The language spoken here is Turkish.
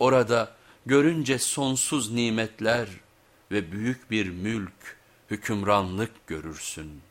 Orada görünce sonsuz nimetler ve büyük bir mülk, hükümranlık görürsün.''